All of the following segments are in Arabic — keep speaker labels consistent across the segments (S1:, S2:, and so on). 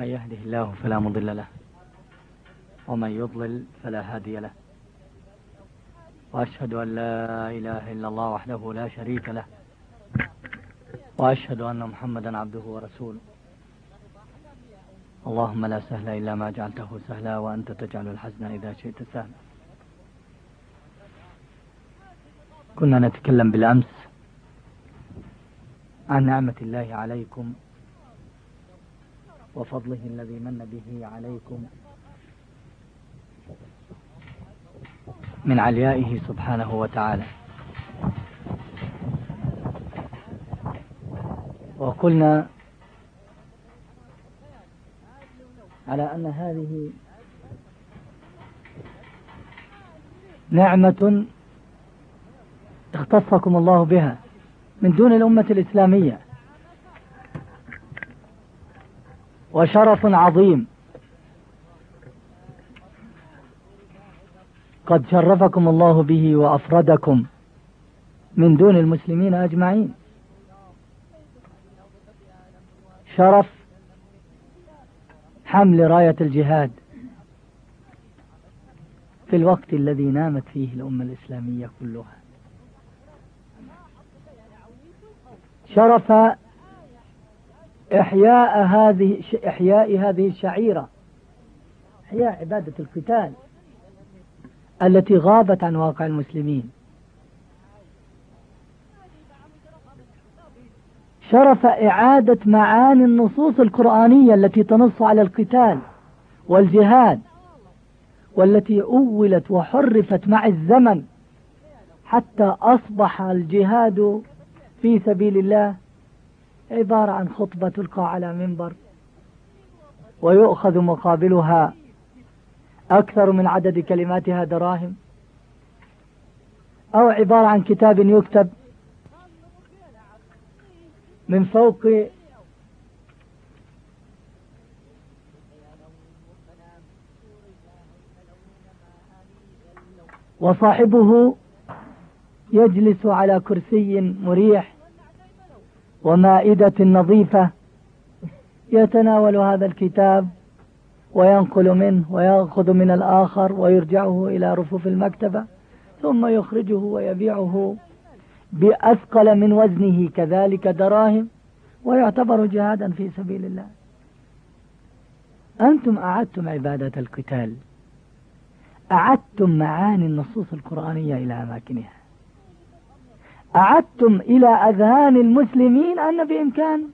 S1: من يهده الله فلا مضل له ومن يضلل فلا هادي له. وأشهد أن لا إله إلا الله وحده لا شريك له وأشهد أن محمدا عبده ورسوله. اللهم لا سهل إلا ما جعلته سهلا وأنت تجعل الحزن إذا شئت سهلا. كنا نتكلم بالأمس عن نعمة الله عليكم وفضله الذي من به عليكم من عليائه سبحانه وتعالى. وقلنا على أن هذه نعمة اختصكم الله بها من دون الأمة الإسلامية. وشرف عظيم. قد شرفكم الله به وأفردكم من دون المسلمين أجمعين. شرف حمل راية الجهاد في الوقت الذي نامت فيه الأمة الإسلامية كلها. شرف إحياء هذه إحياء هذه الشعيرة. إحياء عبادة القتال التي غابت عن واقع المسلمين. شرف إعادة معاني النصوص القرآنية التي تنص على القتال والجهاد والتي أولت وحرفت مع الزمن حتى أصبح الجهاد في سبيل الله عبارة عن خطبة تلقى على منبر ويؤخذ مقابلها أكثر من عدد كلماتها دراهم أو عبارة عن كتاب يكتب من فوق وصاحبه يجلس على كرسي مريح ومائدة نظيفة يتناول هذا الكتاب وينقل منه ويأخذ من الآخر ويرجعه إلى رفوف المكتبة ثم يخرجه ويبيعه بأثقل من وزنه كذلك دراهم ويعتبر جهادا في سبيل الله. أنتم أعدتم عبادة القتال. أعدتم معاني النصوص القرآنية إلى أماكنها. أعدتم إلى أذهان المسلمين أن بإمكان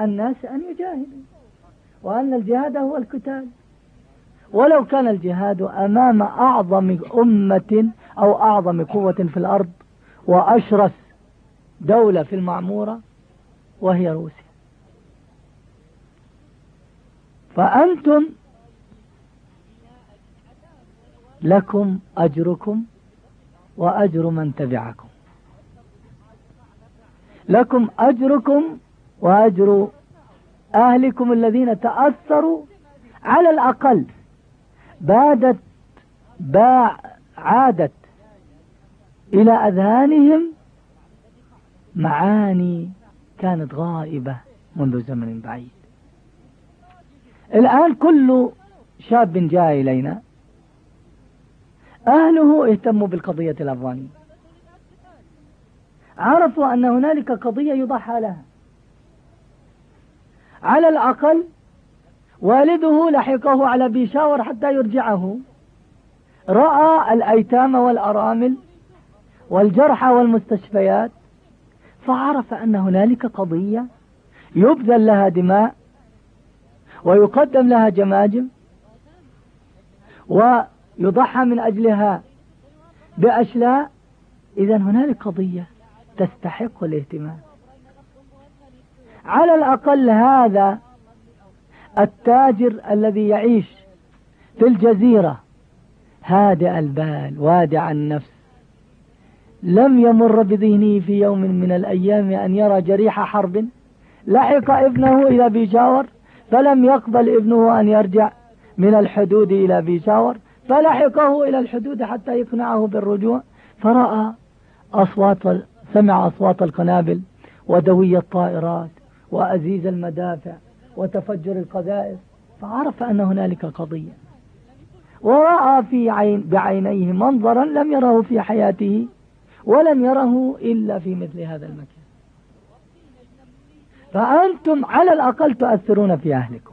S1: الناس أن يجاهدوا وأن الجهاد هو القتال. ولو كان الجهاد أمام أعظم أمة أو أعظم قوة في الأرض وأشرس دولة في المعمورة وهي روسيا. فأنتم لكم أجركم وأجر من تبعكم. لكم أجركم وأجر أهلكم الذين تأثروا على الأقل. بادت باع عادت إلى أذهانهم معاني كانت غائبة منذ زمن بعيد. الآن كل شاب جاء إلينا. أهله اهتموا بالقضية الأفغانية. عرفوا أن هنالك قضية يضحى لها. على الأقل والده لحقه على بيشاور حتى يرجعه. رأى الأيتام والأرامل والجرحى والمستشفيات فعرف أن هنالك قضية يبذل لها دماء ويقدم لها جماجم ويضحى من أجلها بأشلاء. إذا هنالك قضية. تستحق الاهتمام. على الأقل هذا التاجر الذي يعيش في الجزيرة هادئ البال وادع النفس. لم يمر بذهنه في يوم من الأيام أن يرى جريح حرب لحق ابنه إلى بيشاور فلم يقبل ابنه أن يرجع من الحدود إلى بيشاور فلحقه إلى الحدود حتى يقنعه بالرجوع. فرأى أصوات سمع أصوات القنابل ودوي الطائرات وأزيز المدافع وتفجر القذائف فعرف أن هنالك قضية. ورأى في عين بعينيه منظرا لم يره في حياته ولم يره إلا في مثل هذا المكان. فأنتم على الأقل تؤثرون في أهلكم.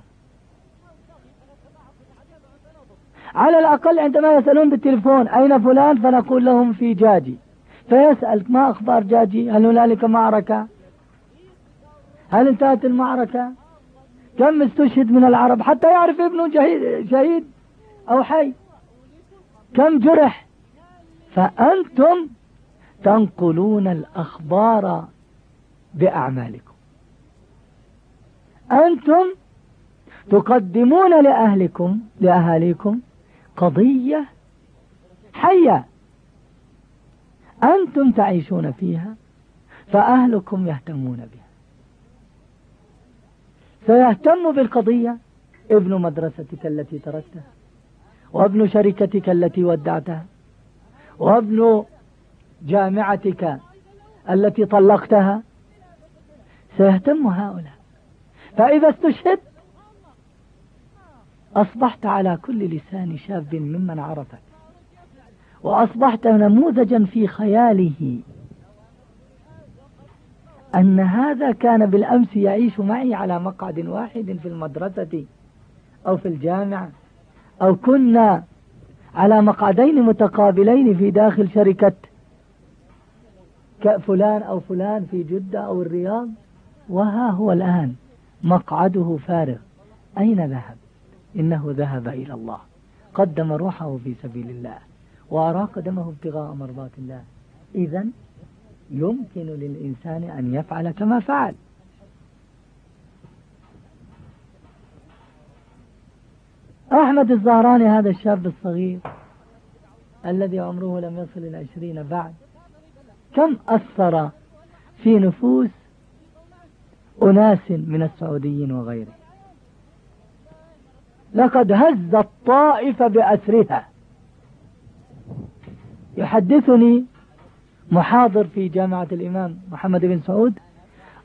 S1: على الأقل عندما يسألون بالتليفون أين فلان فنقول لهم في جاجي فيسأل ما أخبار جاجي؟ هل هنالك معركة؟ هل انتهت المعركة؟ كم استشهد من العرب؟ حتى يعرف ابنه شهيد أو حي. كم جرح؟ فأنتم تنقلون الأخبار بأعمالكم. أنتم تقدمون لأهلكم لأهاليكم قضية حية. أنتم تعيشون فيها فأهلكم يهتمون بها. سيهتم بالقضية ابن مدرستك التي تركتها وابن شركتك التي ودعتها وابن جامعتك التي طلقتها. سيهتم هؤلاء. فإذا استشهدت أصبحت على كل لسان شاب ممن عرفك. وأصبحت نموذجا في خياله. أن هذا كان بالأمس يعيش معي على مقعد واحد في المدرسة أو في الجامعة أو كنا على مقعدين متقابلين في داخل شركة فلان أو فلان في جدة أو الرياض. وها هو الآن مقعده فارغ. أين ذهب؟ إنه ذهب إلى الله. قدم روحه في سبيل الله. وأراق دمه ابتغاء مرضات الله. إذا يمكن للإنسان أن يفعل كما فعل. أحمد الزهراني هذا الشاب الصغير الذي عمره لم يصل العشرين بعد كم أثر في نفوس أناس من السعوديين وغيره لقد هز الطائف بأسرها يحدثني محاضر في جامعة الإمام محمد بن سعود.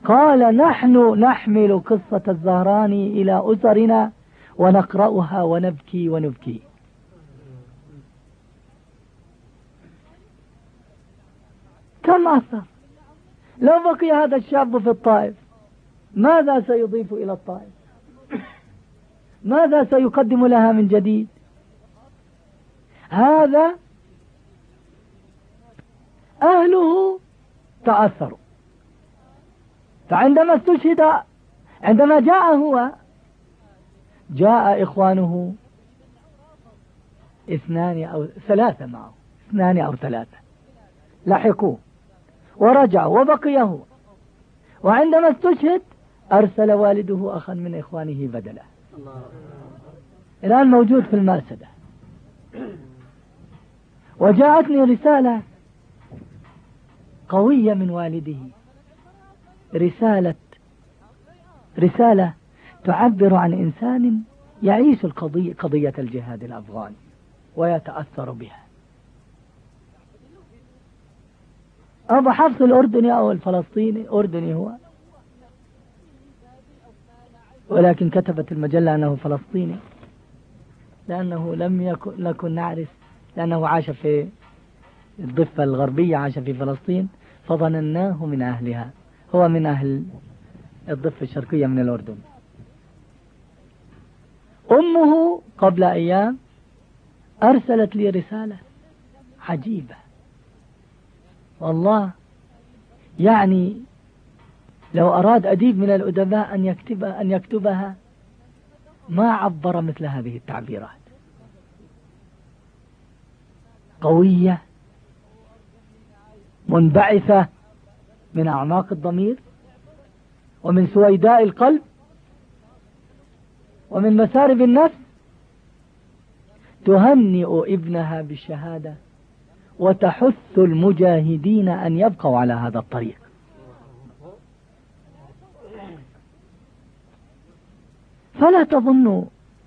S1: قال نحن نحمل قصة الزهراني إلى أسرنا ونقرأها ونبكي ونبكي. كم أثر؟ لو بقي هذا الشاب في الطائف ماذا سيضيف إلى الطائف؟ ماذا سيقدم لها من جديد؟ هذا أهله تأثروا. فعندما استشهد عندما جاء هو جاء إخوانه اثنان أو ثلاثة معه اثنان أو ثلاثة. لحقوه ورجعوا وبقي هو. وعندما استشهد أرسل والده أخا من إخوانه بدله الآن موجود في المرسدة. وجاءتني رسالة قوية من والده. رسالة رسالة تعبر عن إنسان يعيش القضية قضية الجهاد الأفغاني ويتأثر بها. أبو حفص الأردني أو الفلسطيني أردني هو. ولكن كتبت المجلة أنه فلسطيني لأنه لم يكن نعرف لأنه عاش في الضفة الغربية عاش في فلسطين فظنناه من أهلها. هو من أهل الضفة الشرقية من الأردن. أمه قبل أيام أرسلت لي رسالة عجيبة. والله يعني لو أراد أديب من الأدباء أن يكتب أن يكتبها ما عبر مثل هذه التعبيرات. قوية منبعثة من أعماق الضمير ومن سويداء القلب ومن مسارب النفس تهنئ ابنها بالشهادة وتحث المجاهدين أن يبقوا على هذا الطريق. فلا تظنوا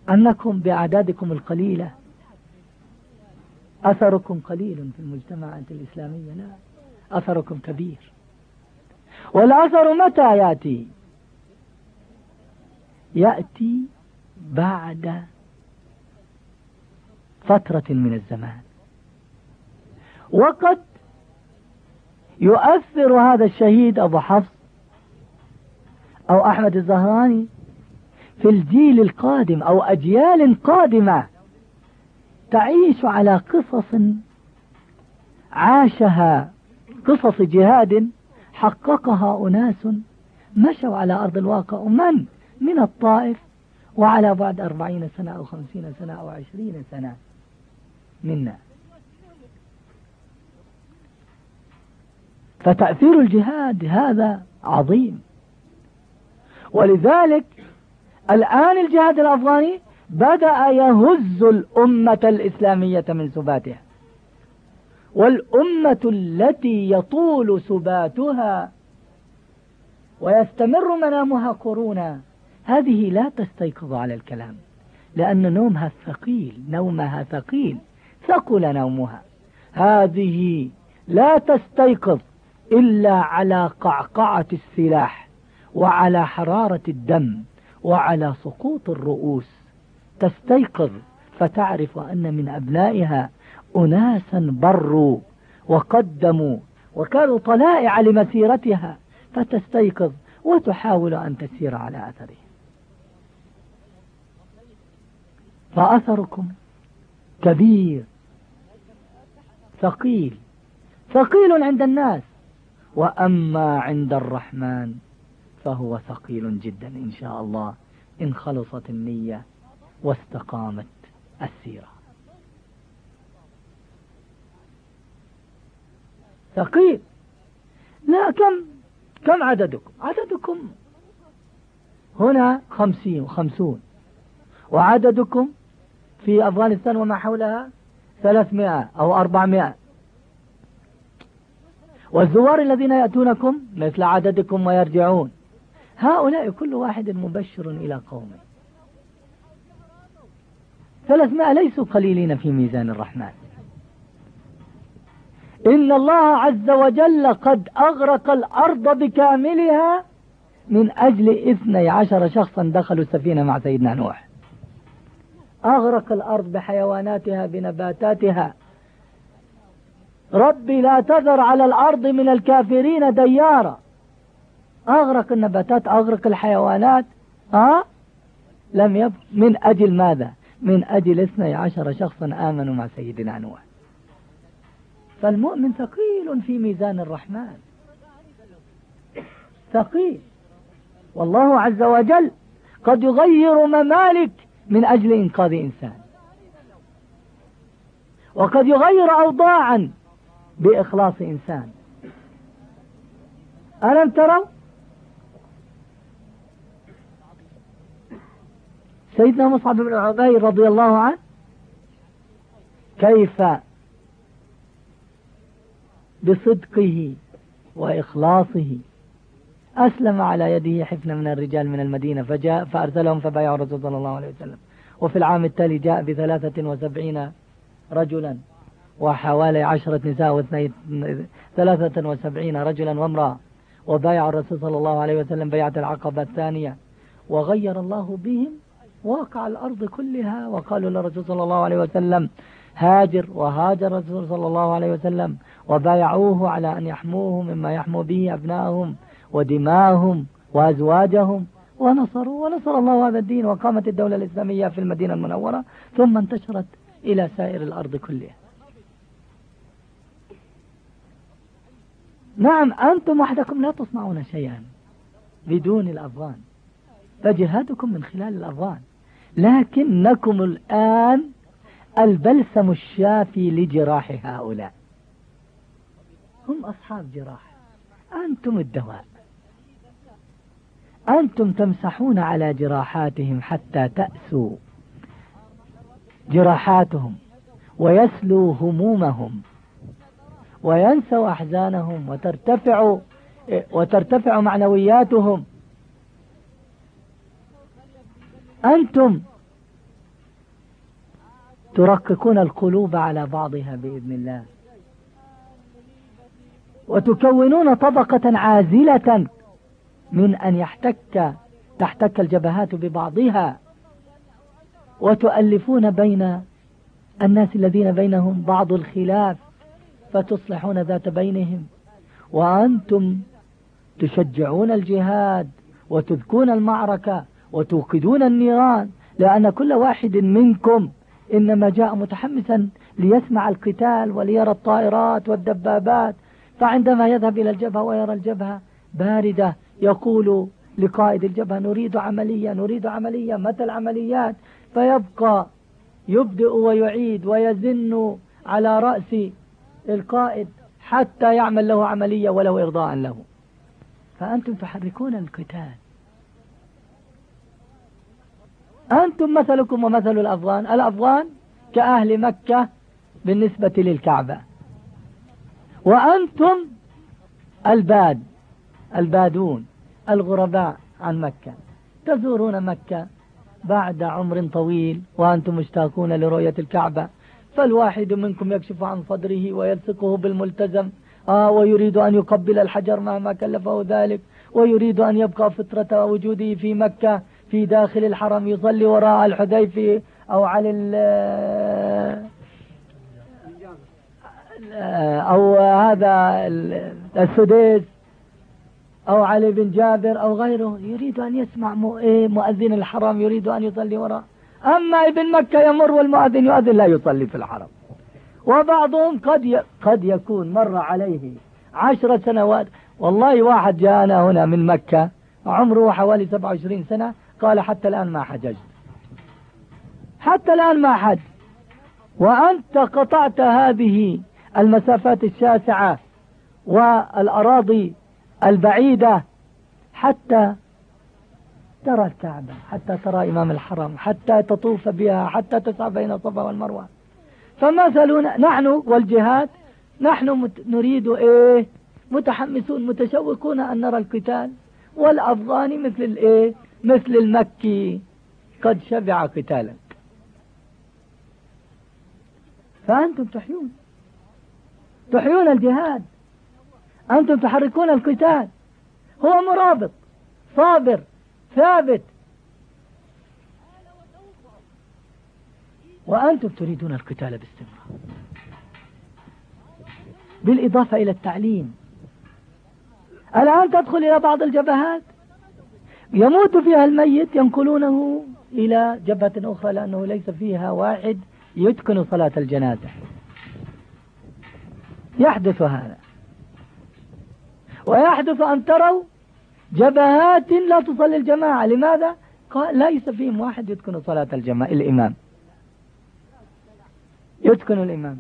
S1: أنكم بأعدادكم القليلة. أثركم قليل في المجتمعات الإسلامية. لا. أثركم كبير. والأثر متى يأتي؟ يأتي بعد فترة من الزمان. وقد يؤثر هذا الشهيد أبو حفص أو أحمد الزهراني في الجيل القادم أو أجيال قادمة تعيش على قصص عاشها قصص جهاد حققها أناس مشوا على أرض الواقع. من؟ من الطائف وعلى بعد أربعين سنة أو خمسين سنة أو عشرين سنة منا. فتأثير الجهاد هذا عظيم. ولذلك الآن الجهاد الأفغاني بدأ يهز الأمة الإسلامية من سباتها. والأمة التي يطول سباتها ويستمر منامها قرونا هذه لا تستيقظ على الكلام لأن نومها ثقيل نومها ثقيل ثقل نومها. هذه لا تستيقظ إلا على قعقعة السلاح وعلى حرارة الدم وعلى سقوط الرؤوس. تستيقظ فتعرف أن من أبنائها أناسا بروا وقدموا وكانوا طلائع لمسيرتها فتستيقظ وتحاول أن تسير على أثره فأثركم كبير ثقيل ثقيل عند الناس. وأما عند الرحمن فهو ثقيل جدا إن شاء الله إن خلصت النية واستقامت السيرة. ثقيل لا كم؟ كم عددكم عددكم هنا خمسين وخمسون. وعددكم في أفغانستان وما حولها ثلاثمائة أو أربعمائة. والزوار الذين يأتونكم مثل عددكم ويرجعون. هؤلاء كل واحد مبشر إلى قومه. ثلاثمائة ليسوا قليلين في ميزان الرحمن. إن الله عز وجل قد أغرق الأرض بكاملها من أجل إثني عشر شخصا دخلوا السفينة مع سيدنا نوح. أغرق الأرض بحيواناتها بنباتاتها. ربي لا تذر على الأرض من الكافرين ديارا أغرق النباتات أغرق الحيوانات. ها لم يب من أجل ماذا؟ من أجل إثني عشر شخصا آمنوا مع سيدنا نوح. فالمؤمن ثقيل في ميزان الرحمن. ثقيل. والله عز وجل قد يغير ممالك من أجل إنقاذ إنسان. وقد يغير أوضاعا بإخلاص إنسان. ألم تروا؟ سيدنا مصعب بن عبيد رضي الله عنه كيف بصدقه وإخلاصه. أسلم على يده حفنة من الرجال من المدينة فجاء فأرسلهم فبايعوا الرسول صلى الله عليه وسلم. وفي العام التالي جاء بثلاثة وسبعين رجلا وحوالي عشرة نساء واثنين ثلاثة وسبعين رجلا وامرأة. وبايع الرسول صلى الله عليه وسلم بيعة العقبة الثانية. وغير الله بهم واقع الأرض كلها. وقالوا للرسول صلى الله عليه وسلم هاجر. وهاجر الرسول صلى الله عليه وسلم. وبايعوه على أن يحموه مما يحمو به أبنائهم ودماءهم وأزواجهم ونصروا ونصر الله هذا الدين وقامت الدولة الإسلامية في المدينة المنورة ثم انتشرت إلى سائر الأرض كلها. نعم أنتم وحدكم لا تصنعون شيئا بدون الأفغان فجهادكم من خلال الأفغان لكنكم الآن البلسم الشافي لجراح هؤلاء. هم أصحاب جراح. أنتم الدواء أنتم تمسحون على جراحاتهم حتى تأسوا جراحاتهم ويسلوا همومهم وينسوا أحزانهم وترتفع وترتفع معنوياتهم. أنتم ترققون القلوب على بعضها بإذن الله. وتكونون طبقة عازلة من أن يحتك تحتك الجبهات ببعضها وتؤلفون بين الناس الذين بينهم بعض الخلاف فتصلحون ذات بينهم وأنتم تشجعون الجهاد وتذكون المعركة وتوقدون النيران لأن كل واحد منكم إنما جاء متحمسا ليسمع القتال وليرى الطائرات والدبابات فعندما يذهب إلى الجبهة ويرى الجبهة باردة يقول لقائد الجبهة نريد عملية نريد عملية متى العمليات؟ فيبقى يبدأ ويعيد ويزن على رأس القائد حتى يعمل له عملية ولو إرضاء له. فأنتم تحركون القتال. أنتم مثلكم ومثل الأفغان. الأفغان كأهل مكة بالنسبة للكعبة. وأنتم الباد البادون الغرباء عن مكة. تزورون مكة بعد عمر طويل وأنتم مشتاقون لرؤية الكعبة. فالواحد منكم يكشف عن صدره ويلصقه بالملتزم. آه ويريد أن يقبل الحجر مهما كلفه ذلك. ويريد أن يبقى فطرة وجوده في مكة في داخل الحرم يصلي وراء الحذيفي أو على أو هذا السديس أو علي بن جابر أو غيره يريد أن يسمع إيه، مؤذن الحرم يريد أن يصلي وراء. أما ابن مكة يمر والمؤذن يؤذن لا يصلي في الحرم. وبعضهم قد قد يكون مر عليه عشر سنوات. والله واحد جاءنا هنا من مكة عمره حوالي 27 سنة قال حتى الآن ما حججت. حتى الآن ما حج. وأنت قطعت هذه المسافات الشاسعة والأراضي البعيدة حتى ترى الكعبة حتى ترى إمام الحرم حتى تطوف بها حتى تسعى بين الصفا والمروة. فمثلنا نحن والجهاد نحن نريد إيه؟ متحمسون متشوقون أن نرى القتال. والأفغاني مثل الإيه؟ مثل المكي. قد شبع قتالا. فأنتم تحيون. تحيون الجهاد. أنتم تحركون القتال. هو مرابط صابر ثابت. وأنتم تريدون القتال باستمرار. بالإضافة إلى التعليم. الآن تدخل إلى بعض الجبهات. يموت فيها الميت ينقلونه إلى جبهة أخرى لأنه ليس فيها واحد يتقن صلاة الجنازة. يحدث هذا. ويحدث أن تروا جبهات لا تصلي الجماعة. لماذا؟ قال ليس فيهم واحد يتقن صلاة الجماعة الإمام. يتقن الإمام.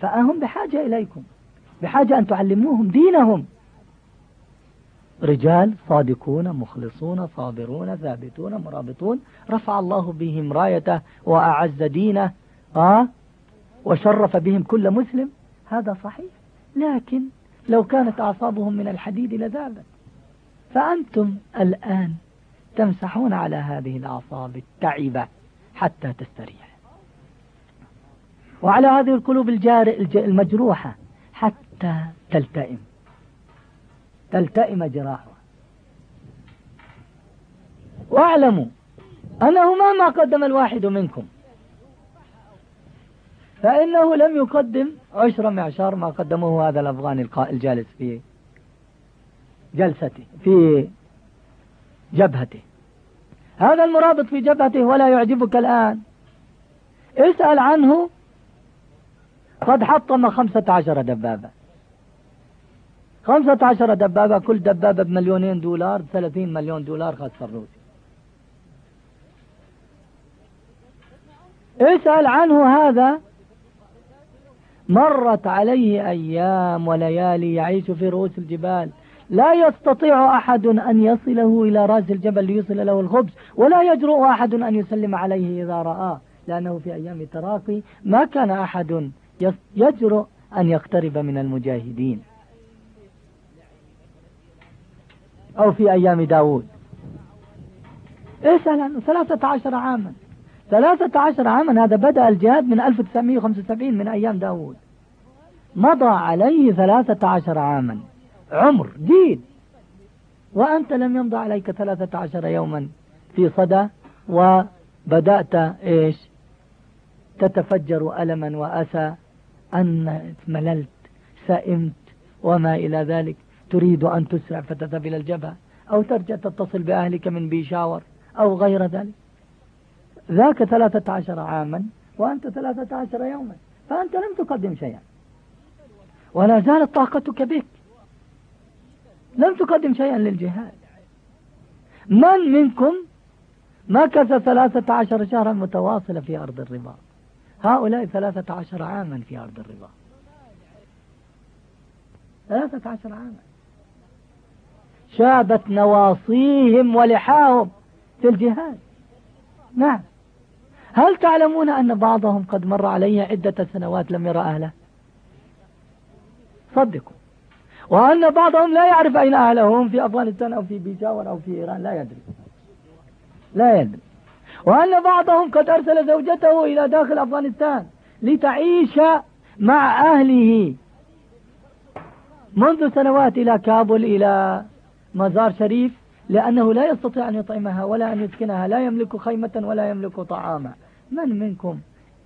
S1: فهم بحاجة إليكم. بحاجة أن تعلموهم دينهم. رجال صادقون مخلصون صابرون ثابتون مرابطون. رفع الله بهم رايته وأعز دينه آه وشرف بهم كل مسلم. هذا صحيح. لكن لو كانت أعصابهم من الحديد لذابت. فأنتم الآن تمسحون على هذه الأعصاب التعبة حتى تستريح. وعلى هذه القلوب المجروحة حتى تلتئم. تلتئم جراحها. واعلموا أنه مهما قدم الواحد منكم. فإنه لم يقدم عشر معشار ما قدمه هذا الأفغاني الجالس في جلسته في جبهته. هذا المرابط في جبهته ولا يعجبك الآن. اسأل عنه. قد حطم خمسة عشر دبابة. خمسة عشر دبابة كل دبابة بمليونين دولار ثلاثين مليون دولار خاص الروسي اسأل عنه هذا. مرت عليه أيام وليالي يعيش في رؤوس الجبال. لا يستطيع أحد أن يصله إلى رأس الجبل ليصل له الخبز ولا يجرؤ أحد أن يسلم عليه إذا رآه لأنه في أيام تراقي ما كان أحد يجرؤ أن يقترب من المجاهدين. أو في أيام داود. اسأل عنه ثلاثة عشر عاما. ثلاثة عشر عاما هذا بدأ الجهاد من 1975 من أيام داود. مضى عليه ثلاثة عشر عاما. عمر جيل وأنت لم يمضى عليك ثلاثة عشر يوما في صدى بدأت إيش؟ تتفجر ألما وأسى أن مللت سئمت وما إلى ذلك. تريد أن تسرع فتذهب إلى الجبهة أو ترجع تتصل بأهلك من بيشاور أو غير ذلك. ذاك ثلاثة عشر عاما وأنت ثلاثة عشر يوما فأنت لم تقدم شيئا. ولا زالت طاقتك بك. لم تقدم شيئا للجهاد. من منكم مكث ثلاثة عشر شهرا متواصلة في أرض الرباط هؤلاء ثلاثة عشر عاما في أرض الرباط ثلاثة عشر عاما. شابت نواصيهم ولحاهم في الجهاد. نعم. هل تعلمون أن بعضهم قد مر عليه عدة سنوات لم يرى أهله؟ صدقوا. وأن بعضهم لا يعرف أين أهلهم في أفغانستان أو في بيشاور أو في إيران لا يدري. لا يدري. وأن بعضهم قد أرسل زوجته إلى داخل أفغانستان لتعيش مع أهله منذ سنوات إلى كابول إلى مزار شريف لأنه لا يستطيع أن يطعمها ولا أن يسكنها لا يملك خيمة ولا يملك طعاما. من منكم؟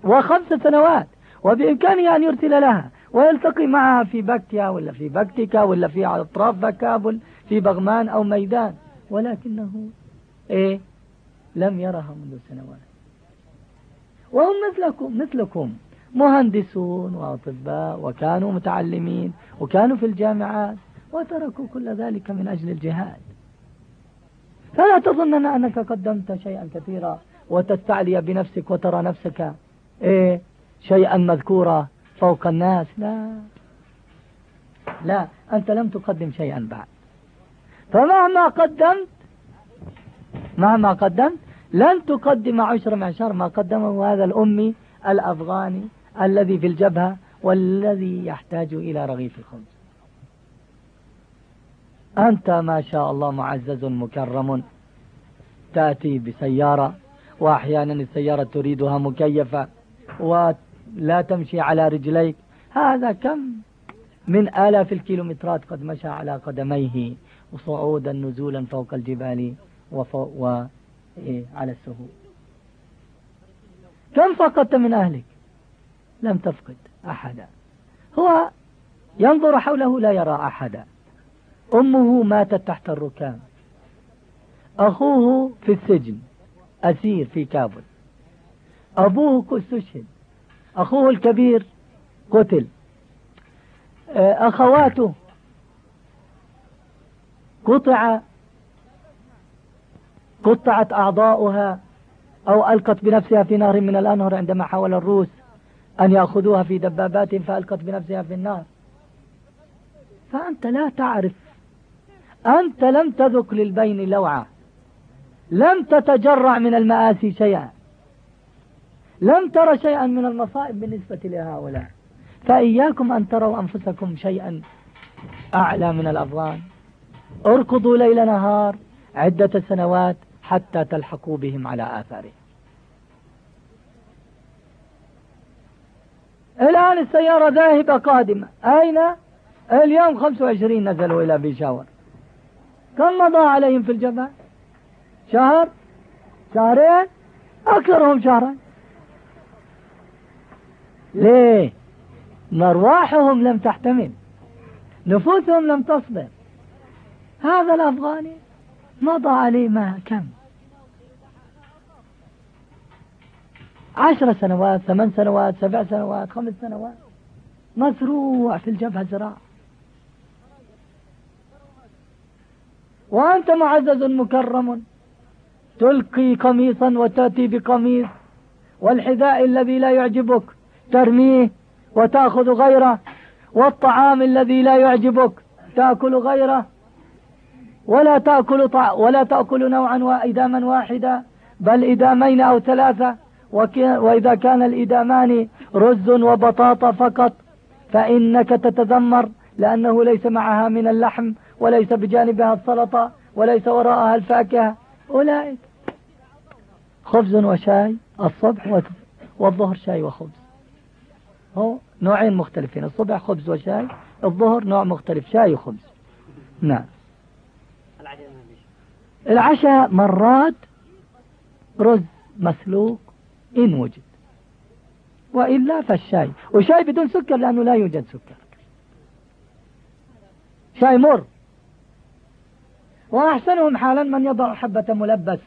S1: وخمس سنوات وبإمكانه أن يرسل لها ويلتقي معها في بكتيا ولا في بكتيكا ولا في أطراف كابل في بغمان أو ميدان. ولكنه إيه؟ لم يرها منذ سنوات. وهم مثلكم مثلكم. مهندسون وأطباء وكانوا متعلمين وكانوا في الجامعات وتركوا كل ذلك من أجل الجهاد. فلا تظنن أنك قدمت شيئا كثيرا. وتستعلي بنفسك وترى نفسك إيه شيئا مذكورا فوق الناس؟ لا. لا أنت لم تقدم شيئا بعد. فمهما قدمت مهما قدمت لن تقدم عشر معشر ما قدمه هذا الأمي الأفغاني الذي في الجبهة والذي يحتاج إلى رغيف الخبز. أنت ما شاء الله معزز مكرم تأتي بسيارة وأحيانا السيارة تريدها مكيفة ولا تمشي على رجليك. هذا كم من آلاف الكيلومترات قد مشى على قدميه وصعودا نزولا فوق الجبال وفوق و إيه على السهول كم فقدت من أهلك؟ لم تفقد أحدا. هو ينظر حوله لا يرى أحدا. أمه ماتت تحت الركام. أخوه في السجن. أسير في كابل أبوه استشهد أخوه الكبير قتل. آه، أخواته قطع قطعت أعضاؤها أو ألقت بنفسها في نهر من الأنهر عندما حاول الروس أن يأخذوها في دبابات فألقت بنفسها في النار. فأنت لا تعرف أنت لم تذق للبين لوعة. لم تتجرع من المآسي شيئا. لم تر شيئا من المصائب بالنسبة لهؤلاء. فإياكم أن تروا أنفسكم شيئا أعلى من الأفغان اركضوا ليل نهار عدة سنوات حتى تلحقوا بهم على آثارهم. الآن السيارة ذاهبة قادمة. أين؟ اليوم 25 نزلوا إلى بيشاور. كم مضى عليهم في الجبل؟ شهر شهرين أكثرهم شهرا ليه؟ مرواحهم لم تحتمل نفوسهم لم تصبر. هذا الأفغاني مضى عليه ما كم عشر سنوات ثمان سنوات سبع سنوات خمس سنوات. مزروع في الجبهة زراعة وأنت معزز مكرم. تلقي قميصا وتأتي بقميص والحذاء الذي لا يعجبك ترميه وتأخذ غيره والطعام الذي لا يعجبك تأكل غيره. ولا تأكل طع ولا تأكل نوعا وإداما واحدا بل إدامين أو ثلاثة. وإذا كان الإدامان رز وبطاطا فقط فإنك تتذمر لأنه ليس معها من اللحم وليس بجانبها السلطة وليس وراءها الفاكهة. أولئك خبز وشاي الصبح والظهر شاي وخبز هو نوعين مختلفين الصبح خبز وشاي الظهر نوع مختلف شاي وخبز نعم. العشاء مرات رز مسلوق إن وجد. وإلا فالشاي. وشاي بدون سكر لأنه لا يوجد سكر. شاي مر. وأحسنهم حالا من يضع حبة ملبس.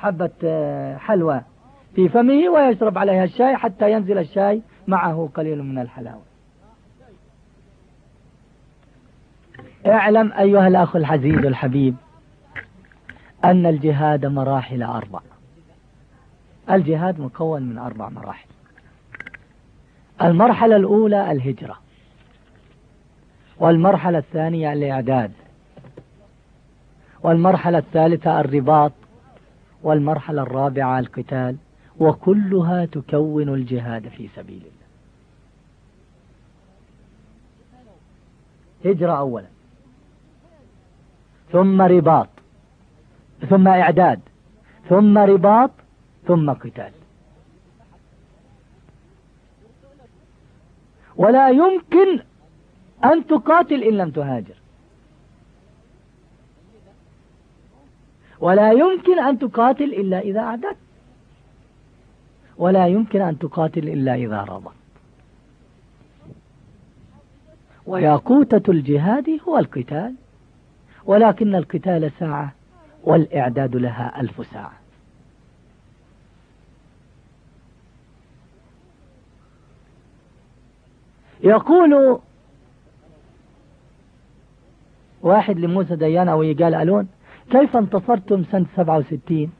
S1: حبة آه، حلوى في فمه ويشرب عليها الشاي حتى ينزل الشاي معه قليل من الحلاوة. اعلم أيها الأخ العزيز الحبيب أن الجهاد مراحل أربع. الجهاد مكون من أربع مراحل. المرحلة الأولى الهجرة. والمرحلة الثانية الإعداد. والمرحلة الثالثة الرباط. والمرحلة الرابعة القتال وكلها تكون الجهاد في سبيل الله. هجرة أولا. ثم رباط ثم إعداد ثم رباط ثم قتال. ولا يمكن أن تقاتل إن لم تهاجر. ولا يمكن أن تقاتل إلا إذا أعددت ولا يمكن أن تقاتل إلا إذا رضت. وياقوتة الجهاد هو القتال. ولكن القتال ساعة والإعداد لها ألف ساعة. يقول واحد لموسى ديان أو قال ألون كيف انتصرتم سنة 67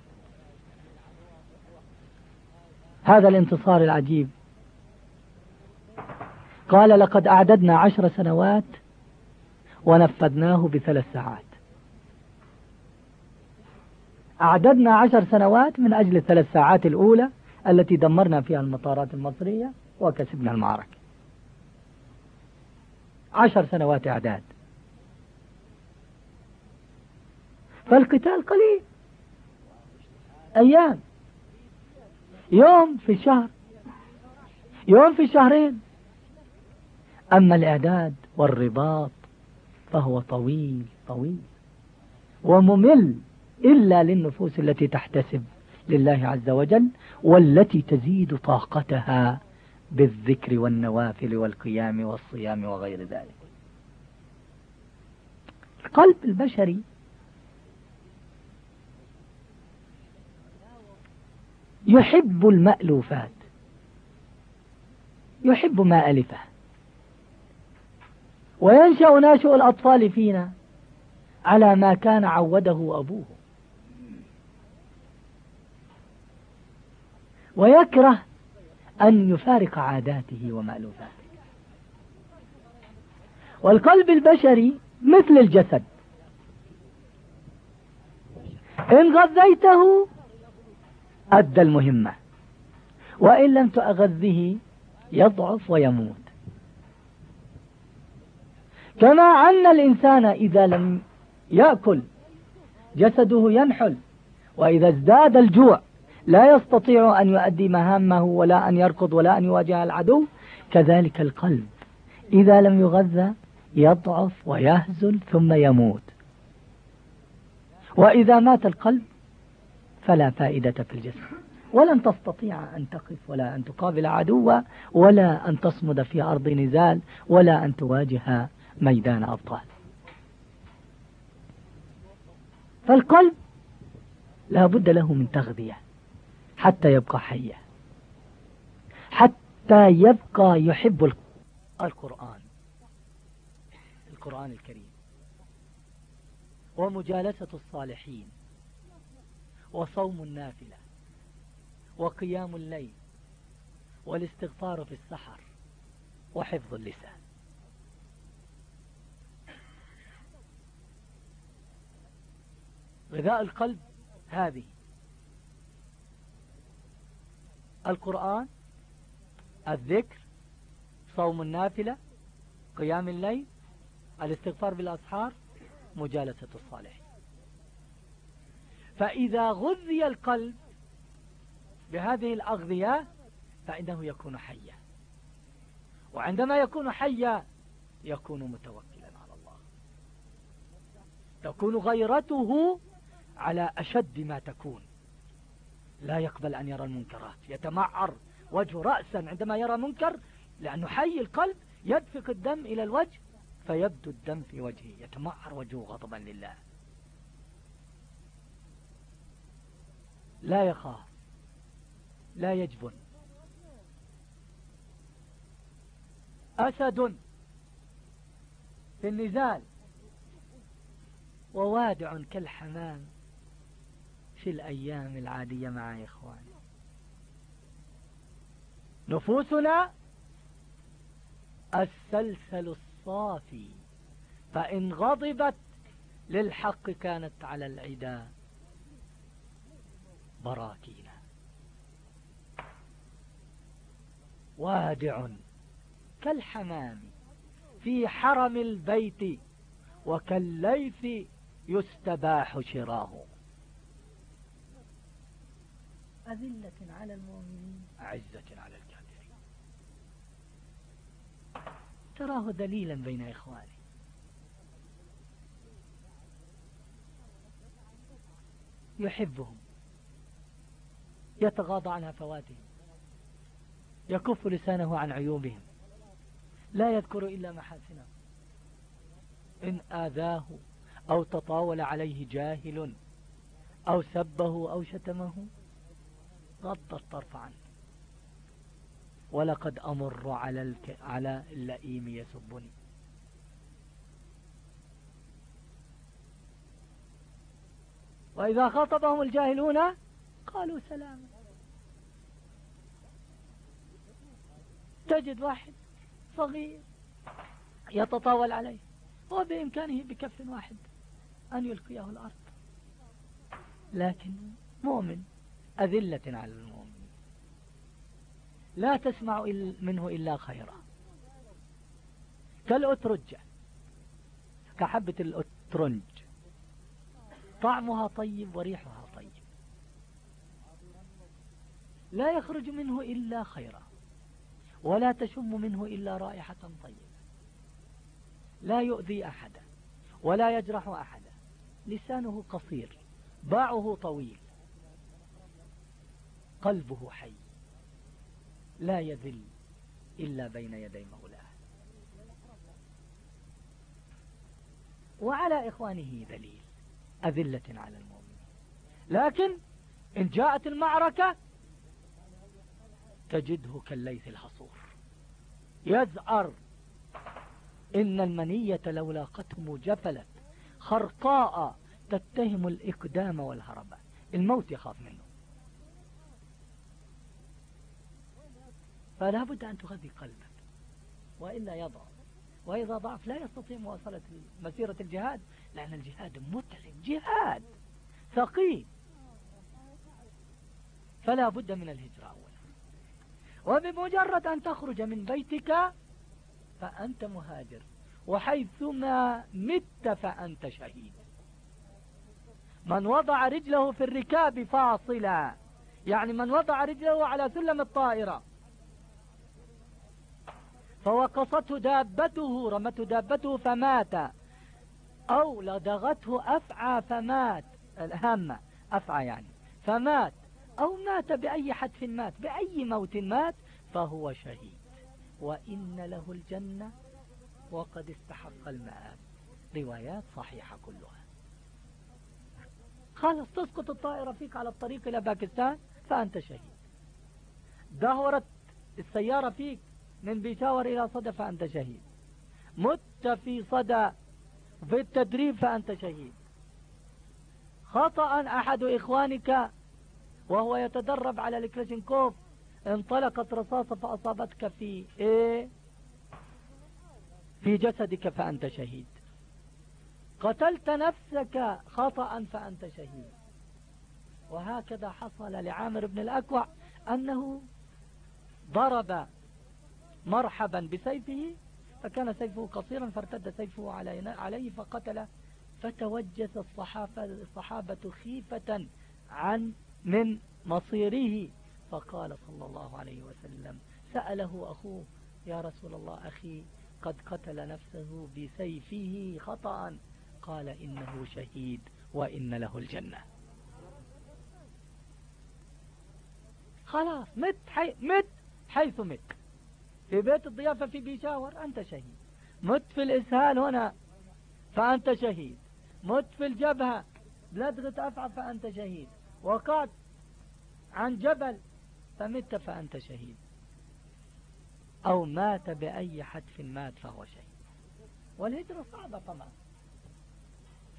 S1: هذا الانتصار العجيب. قال لقد أعددنا عشر سنوات ونفذناه بثلاث ساعات. أعددنا عشر سنوات من أجل الثلاث ساعات الأولى التي دمرنا فيها المطارات المصرية وكسبنا المعركة. عشر سنوات إعداد. فالقتال قليل. أيام. يوم في الشهر يوم في الشهرين أما الإعداد والرباط فهو طويل طويل. وممل إلا للنفوس التي تحتسب لله عز وجل والتي تزيد طاقتها بالذكر والنوافل والقيام والصيام وغير ذلك. القلب البشري يحب المألوفات. يحب ما ألفه. وينشأ ناشئ الأطفال فينا على ما كان عوده أبوه. ويكره أن يفارق عاداته ومألوفاته. والقلب البشري مثل الجسد. إن غذيته أدى المهمة. وإن لم تغذه يضعف ويموت. كما أن الإنسان إذا لم يأكل جسده ينحل وإذا ازداد الجوع لا يستطيع أن يؤدي مهامه ولا أن يركض ولا أن يواجه العدو كذلك القلب إذا لم يغذى يضعف ويهزل ثم يموت. وإذا مات القلب فلا فائدة في الجسم. ولن تستطيع أن تقف ولا أن تقابل عدوا ولا أن تصمد في أرض نزال ولا أن تواجه ميدان أبطال. فالقلب لا بد له من تغذية حتى يبقى حيا. حتى يبقى يحب القرآن. القرآن الكريم. ومجالسة الصالحين. وصوم النافلة وقيام الليل والاستغفار في السحر وحفظ اللسان. غذاء القلب هذه. القرآن الذكر صوم النافلة قيام الليل الاستغفار بالأسحار مجالسة الصالحين. فإذا غذي القلب بهذه الأغذية فإنه يكون حيا. وعندما يكون حيا يكون متوكلا على الله. تكون غيرته على أشد ما تكون. لا يقبل أن يرى المنكرات. يتمعر وجهه رأسا عندما يرى منكر لأنه حي القلب يدفق الدم إلى الوجه فيبدو الدم في وجهه. يتمعر وجهه غضبا لله. لا يخاف. لا يجبن أسد في النزال ووادع كالحمام في الأيام العادية مع إخواني. نفوسنا السلسل الصافي فإن غضبت للحق كانت على العداء براكينا وادع كالحمام في حرم البيت وكالليث يستباح شراه. أذلة على المؤمنين. أعزة على الكافرين. تراه دليلا بين إخوانه يحبهم. يتغاضى عن هفواتهم يكف لسانه عن عيوبهم. لا يذكر إلا محاسنه إن آذاه أو تطاول عليه جاهل أو سبه أو شتمه غض الطرف عنه. ولقد أمر على. على اللئيم يسبني. وإذا خاطبهم الجاهلون قالوا سلاما. تجد واحد صغير يتطاول عليه هو بإمكانه بكف واحد أن يلقيه الأرض. لكن مؤمن أذلة على المؤمن. لا تسمع منه إلا خيرا. كالأترجة كحبة الأترنج. طعمها طيب وريحها طيب. لا يخرج منه إلا خيرا. ولا تشم منه إلا رائحة طيبة. لا يؤذي أحدا ولا يجرح أحدا. لسانه قصير باعه طويل قلبه حي لا يذل إلا بين يدي مولاه. وعلى إخوانه دليل أذلة على المؤمنين. لكن إن جاءت المعركة تجده كالليث الحصور يزعر إن المنية لو لاقته جفلت خرقاء تتهم الإقدام والهرب. الموت يخاف منه. فلا بد أن تغذي قلبك. وإلا يضعف وإذا ضعف لا يستطيع مواصلة مسيرة الجهاد لأن الجهاد متعب. جهاد ثقيل. فلا بد من الهجرة أولا. وبمجرد أن تخرج من بيتك فأنت مهاجر وحيثما مت فأنت شهيد. من وضع رجله في الركاب فاصلا يعني من وضع رجله على سلم الطائرة. فوقصته دابته رمته دابته فمات أو لدغته أفعى فمات. الهامة أفعى يعني فمات. أو مات بأي حدف مات بأي موت مات فهو شهيد. وإن له الجنة وقد استحق المآب. روايات صحيحة كلها. خلاص تسقط الطائرة فيك على الطريق إلى باكستان فأنت شهيد. دهورت السيارة فيك من بيشاور إلى صدى فأنت شهيد. مت في صدى في التدريب فأنت شهيد. خطأ أحد إخوانك وهو يتدرب على الكلاشينكوف انطلقت رصاصة فأصابتك في إيه؟ في جسدك فأنت شهيد. قتلت نفسك خطأ فأنت شهيد. وهكذا حصل لعامر بن الأكوع أنه ضرب مرحبا بسيفه فكان سيفه قصيرا فارتد سيفه عليه فقتل فتوجس الصحابة خيفة عن من مصيره. فقال صلى الله عليه وسلم سأله أخوه يا رسول الله أخي قد قتل نفسه بسيفه خطأ. قال إنه شهيد وإن له الجنة. خلاص مت حي... مت حيث مت. في بيت الضيافة في بيشاور أنت شهيد. مت في الإسهال هنا فأنت شهيد. مت في الجبهة بلدغة أفعى فأنت شهيد. وقعت عن جبل فمت فأنت شهيد. أو مات بأي حدث مات فهو شهيد. والهجرة صعبة طبعا.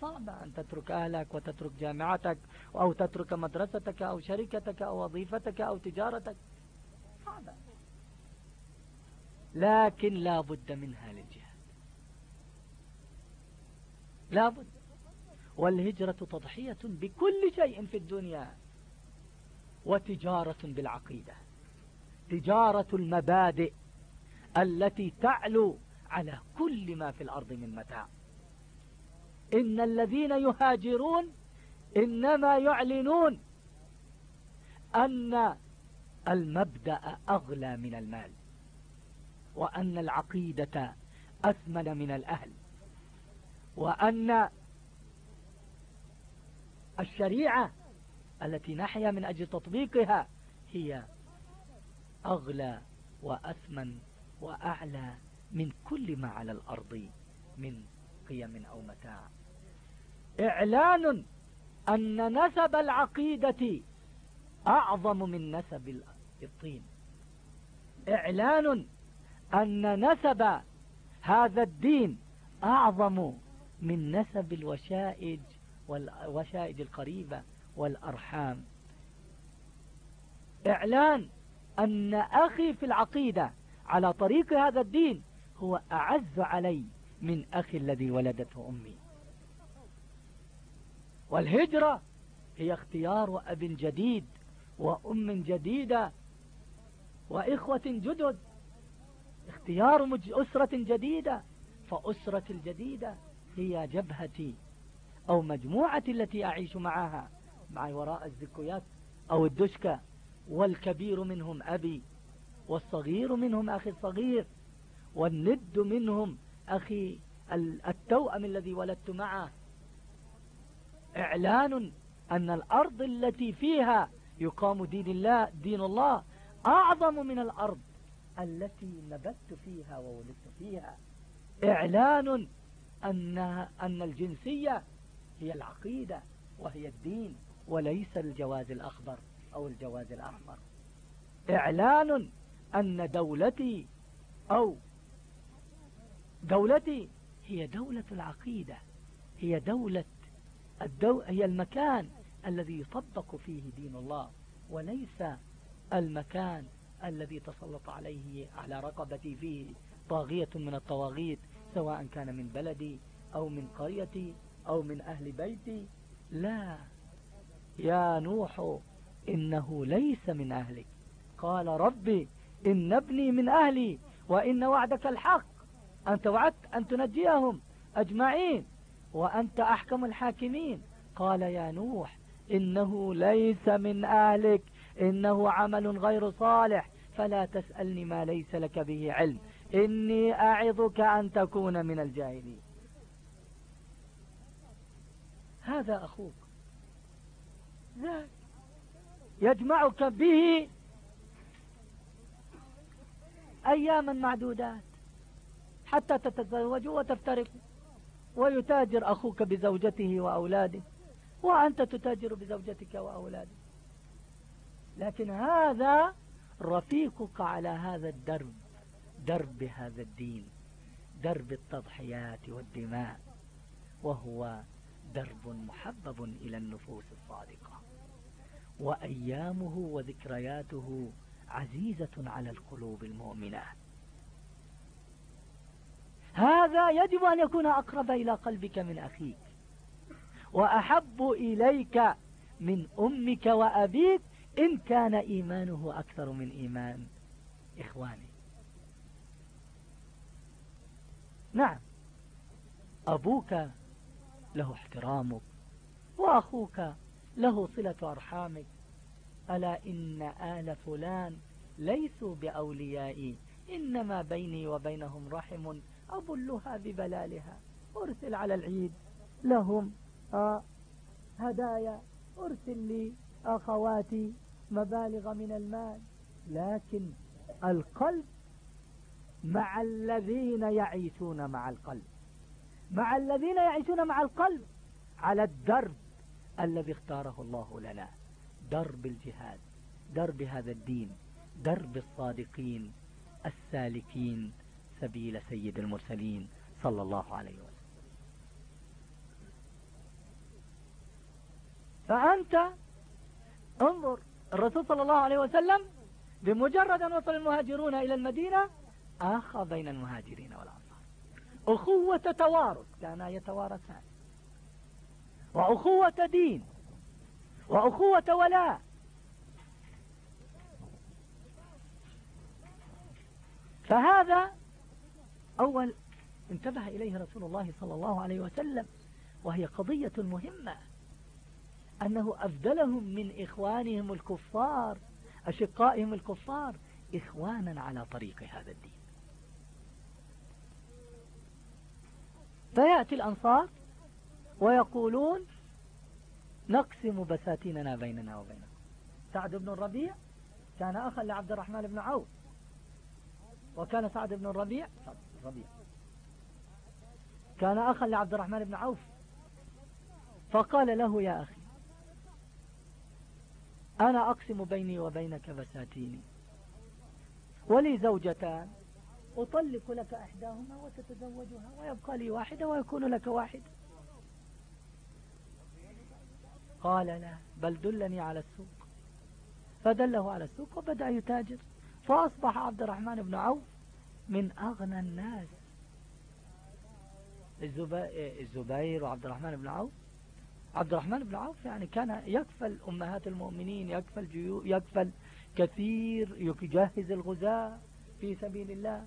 S1: صعبة أن تترك أهلك وتترك جامعتك أو تترك مدرستك أو شركتك أو وظيفتك أو تجارتك. صعبة لكن لا بد منها للجهاد. لا بد. والهجرة تضحية بكل شيء في الدنيا وتجارة بالعقيدة تجارة المبادئ التي تعلو على كل ما في الأرض من متاع. إن الذين يهاجرون إنما يعلنون أن المبدأ أغلى من المال وأن العقيدة أثمن من الأهل وأن الشريعة التي نحيا من أجل تطبيقها هي أغلى وأثمن وأعلى من كل ما على الأرض من قيم أو متاع. إعلان أن نسب العقيدة أعظم من نسب الطين. إعلان أن نسب هذا الدين أعظم من نسب الوشائج والوشائج القريبة والأرحام. إعلان أن أخي في العقيدة على طريق هذا الدين هو أعز علي من أخي الذي ولدته أمي. والهجرة هي اختيار أب جديد وأم جديدة وإخوة جدد. اختيار أسرة جديدة فأسرة الجديدة هي جبهتي. أو مجموعتي التي أعيش معها. معي وراء الزكويات أو الدشكة والكبير منهم أبي والصغير منهم أخي الصغير والند منهم أخي التوأم الذي ولدت معه. إعلان أن الأرض التي فيها يقام دين الله دين الله أعظم من الأرض التي نبت فيها وولدت فيها. إعلان أن, أن الجنسية هي العقيدة وهي الدين وليس الجواز الأخضر أو الجواز الأحمر. إعلان أن دولتي أو دولتي هي دولة العقيدة هي دولة الدو هي المكان الذي يطبق فيه دين الله وليس المكان الذي تسلط عليه على رقبتي فيه طاغية من الطواغيت سواء كان من بلدي أو من قريتي أو من أهل بيتي؟ لا. يا نوح إنه ليس من أهلك. قال ربي إن ابني من أهلي وإن وعدك الحق. أنت وعدت أن تنجيهم أجمعين وأنت أحكم الحاكمين. قال يا نوح إنه ليس من أهلك إنه عمل غير صالح. فلا تسألني ما ليس لك به علم. إني أعظك أن تكون من الجاهلين. هذا أخوك. ذاك. يجمعك به أياما معدودات حتى تتزوجوا وتفترقوا ويتاجر أخوك بزوجته وأولاده. وأنت تتاجر بزوجتك وأولادك لكن هذا رفيقك على هذا الدرب. درب هذا الدين. درب التضحيات والدماء. وهو درب محبب إلى النفوس الصادقة. وأيامه وذكرياته عزيزة على القلوب المؤمنة. هذا يجب أن يكون أقرب إلى قلبك من أخيك. وأحب إليك من أمك وأبيك إن كان إيمانه أكثر من إيمان إخواني. نعم. أبوك له احترامك وأخوك له صلة أرحامك. ألا إن آل فلان ليسوا بأوليائي إنما بيني وبينهم رحم أبلها ببلالها. أرسل على العيد لهم آه هدايا. أرسل لي أخواتي مبالغ من المال لكن القلب مع الذين يعيشون مع القلب. مع الذين يعيشون مع القلب على الدرب الذي اختاره الله لنا. درب الجهاد درب هذا الدين درب الصادقين السالكين سبيل سيد المرسلين صلى الله عليه وسلم. فأنت انظر الرسول صلى الله عليه وسلم بمجرد أن وصل المهاجرون إلى المدينة آخى بين المهاجرين والأنصار أخوة توارث كانا يتوارثان. وأخوة دين وأخوة ولاء. فهذا أول انتبه إليه رسول الله صلى الله عليه وسلم وهي قضية مهمة. أنه أبدلهم من إخوانهم الكفار أشقائهم الكفار إخوانا على طريق هذا الدين. فيأتي الأنصار ويقولون نقسم بساتيننا بيننا وبينكم سعد بن الربيع كان أخا لعبد الرحمن بن عوف. وكان سعد بن الربيع الربيع. كان أخا لعبد الرحمن بن عوف. فقال له يا أخي أنا أقسم بيني وبينك بساتيني. ولي زوجتان. أطلق لك إحداهما وتتزوجها ويبقى لي واحدة ويكون لك واحدة قال لا بل دلني على السوق. فدله على السوق وبدأ يتاجر. فأصبح عبد الرحمن بن عوف من أغنى الناس. الزبير وعبد الرحمن بن عوف. عبد الرحمن بن عوف يعني كان يكفل أمهات المؤمنين يكفل جيو يكفل كثير يجهز الغزاة في سبيل الله.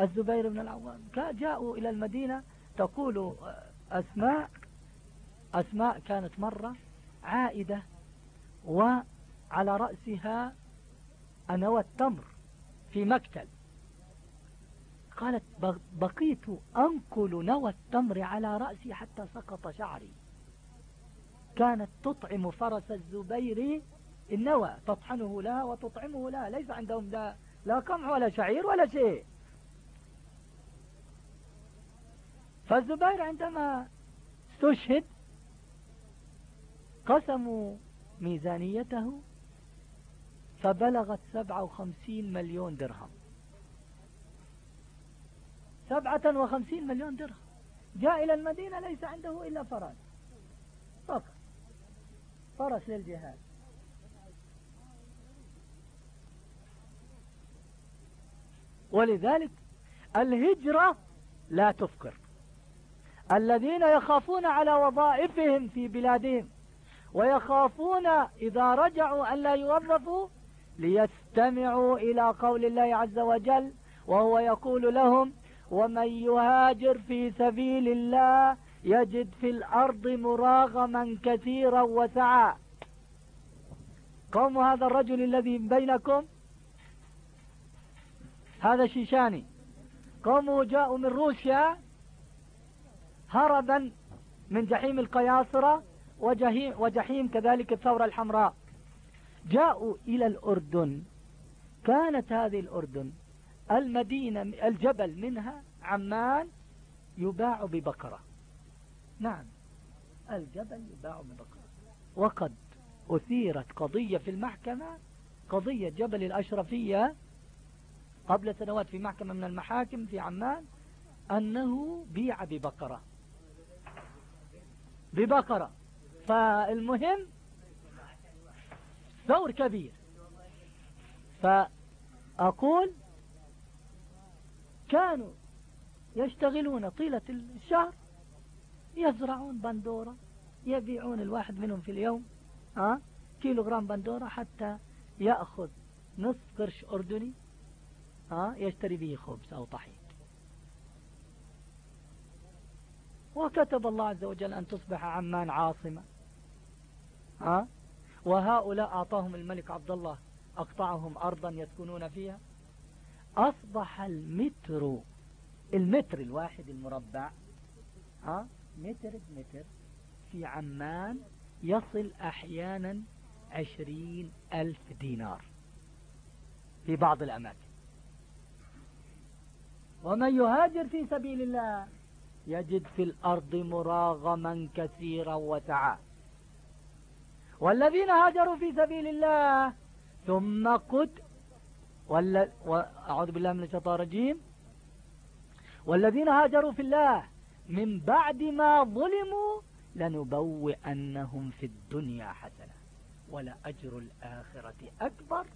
S1: الزبير بن العوام. جاءوا إلى المدينة تقول أسماء أسماء كانت مرة عائدة وعلى رأسها أنوى التمر في مكتل. قالت بقيت أنقل نوى التمر على رأسي حتى سقط شعري. كانت تطعم فرس الزبير النوى تطحنه لها وتطعمه لها. ليس عندهم لا, لا قمح ولا شعير ولا شيء. فالزبير عندما استشهد قسموا ميزانيته فبلغت سبعة وخمسين مليون درهم. سبعة وخمسين مليون درهم. جاء إلى المدينة ليس عنده إلا فرس. فقط. فرس للجهاد. ولذلك الهجرة لا تفكر الذين يخافون على وظائفهم في بلادهم ويخافون إذا رجعوا أن لا يوظفوا ليستمعوا إلى قول الله عز وجل وهو يقول لهم ومن يهاجر في سبيل الله يجد في الأرض مراغما كثيرا وسعا. قوم هذا الرجل الذي بينكم؟ هذا شيشاني. قومه جاءوا من روسيا هربا من جحيم القياصرة وجحيم, وجحيم كذلك الثورة الحمراء. جاءوا إلى الأردن. كانت هذه الأردن المدينة الجبل منها عمان يباع ببقرة. نعم الجبل يباع ببقرة. وقد أثيرت قضية في المحكمة قضية جبل الأشرفية قبل سنوات في محكمة من المحاكم في عمان أنه بيع ببقرة. ببقرة. فالمهم ثور كبير. فأقول كانوا يشتغلون طيلة الشهر يزرعون بندورة يبيعون الواحد منهم في اليوم ها كيلو غرام بندورة حتى يأخذ نصف قرش أردني ها يشتري به خبز أو طحين. وكتب الله عز وجل أن تصبح عمان عاصمة. ها؟ وهؤلاء أعطاهم الملك عبد الله أقطعهم أرضا يسكنون فيها. أصبح المتر المتر الواحد المربع ها؟ متر بمتر في عمان يصل أحيانا عشرين ألف دينار في بعض الأماكن. ومن يهاجر في سبيل الله يجد في الأرض مراغما كثيرا وسعا. والذين هاجروا في سبيل الله ثم قد ولا أعوذ بالله من الشيطان الرجيم. والذين هاجروا في الله من بعد ما ظلموا لنبوئنهم في الدنيا حسنة ولا أجر الآخرة أكبر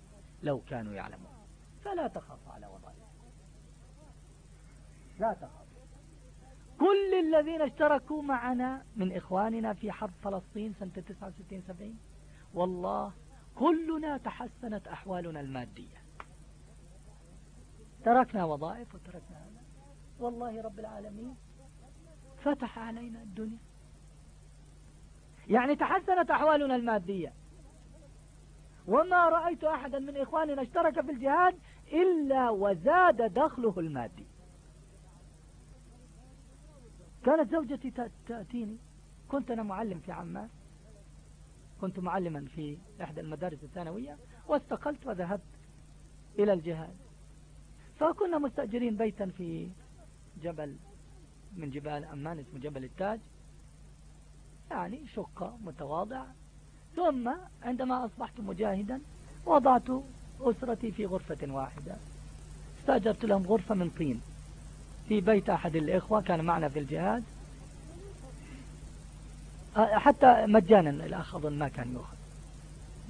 S1: لو كانوا يعلمون. فلا تخاف على وضعهم. لا تخاف كل الذين اشتركوا معنا من إخواننا في حرب فلسطين سنة 69-70 والله كلنا تحسنت أحوالنا المادية. تركنا وظائف وتركنا هذا. والله رب العالمين فتح علينا الدنيا. يعني تحسنت أحوالنا المادية. وما رأيت أحدا من إخواننا اشترك في الجهاد إلا وزاد دخله المادي. كانت زوجتي تأتيني. كنت أنا معلم في عمان. كنت معلما في إحدى المدارس الثانوية واستقلت وذهبت إلى الجهاد. فكنا مستأجرين بيتا في جبل من جبال أمان اسمه جبل التاج. يعني شقة متواضعة. ثم عندما أصبحت مجاهدا وضعت أسرتي في غرفة واحدة. استأجرت لهم غرفة من طين. في بيت أحد الإخوة كان معنا في الجهاد. حتى مجانا الأخ أظن ما كان يأخذ